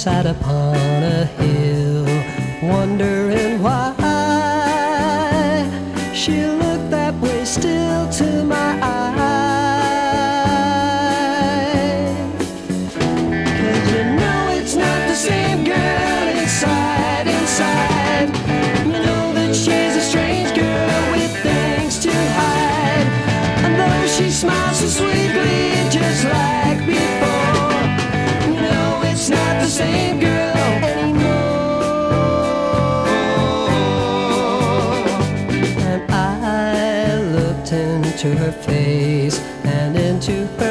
sat upon a hill, wondering why she looked that way still to my eyes. into her face and into her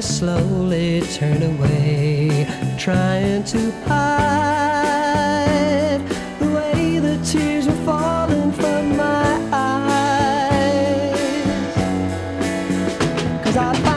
Slowly turn away, trying to hide the way the tears were falling from my eyes. Cause I